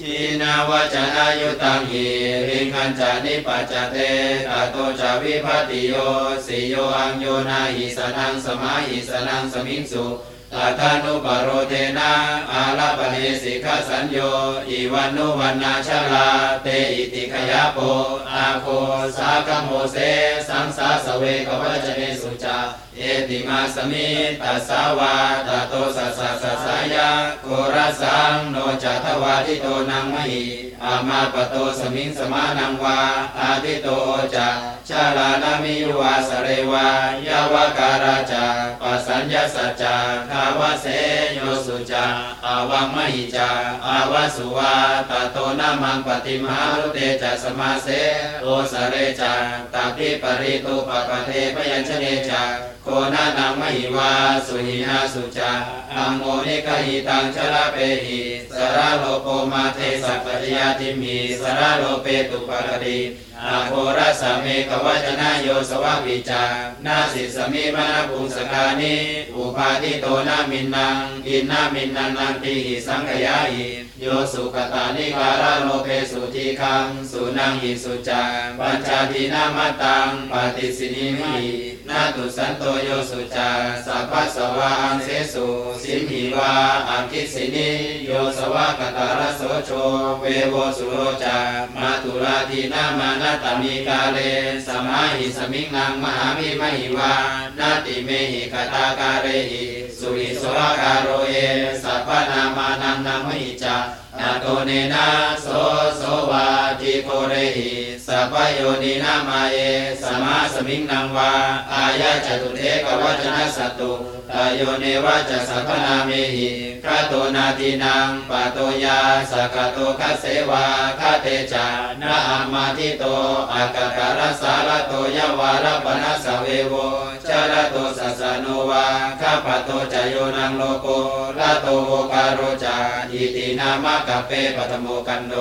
ชีนาวจนายุตังหิริงคันจานิปัจจเตตาโตจาวิภัติโยสิโยอังโยนาหิสนังสมาหิสนังสมิงสุตาธานุปโรเทนะอาลาปเนสิกสัญโยอีวันนุวันนาชลาเตอิติขยาโปอาโคสากโมเสสังสาส เวกวัจเนสุจาเอติมาสมิตัสสาวาตโตสัสสะสัสสายาโกรสังโนจัตวาทิโตนังมหิอามาปโตสมิงสมานังวาอาทิโตจะชาลานามิยุวาสเรวายาวาการาจาปัสัญญาสัจจาคาวะเสโยสุจาอาวังมหิจาอาวาสุวาตโตนามังปฏิมหารุเตจะสมาเสโอสเรจาตาปิปริตุปปเทพยัญชเนจาโคนานังมหิวาสุหินาสุจาอังโมนิกหิตังชลาเปหิสระโลโปมาเทสัพพิยาติมีสระโลเปตุปกติอาโคร สสะเมกวัจนะโยสวะวิจานาสิสมิมนาปุงสกานิอุปาทิโตนามินนังอินนามินนันนันติหิสังขยาหิโยสุกตานิการาโลเปสุทีคังสุนังหิสุจังปัญจาทินามาตังปฏิสินิมินาตุสันโตโยสุจาสัพพะสวาอังเสสุสิมหิวาอังคิสินิโยสวะกตารโสโชเวโวสุโรจามาตุลาทีนามานาตมีกาเลสมาหิสมิงนังมหามิมหิวานาติเมหิกตากาเรหิสุริสวากาโรเอสัพพนามานังนามหิจานาโตเนนะโสโสวา โกเรหิสัพโยนินามาเอสมาสมิงนังวาอายะจตุเทกวัจนะสตตุตายโยเนวะจะสัพพนาเมหิคาโตนาทีนังปะโตยาสกโตคัสเสวาคาเตจานะอามาทิโตอากาการสารโตยวารปนัสเวโวจารโตสัสสะโนวาคาปโตจโยนังโลโกลาโตโวการโรจาอิตินามะกะเปปะทโมกันโด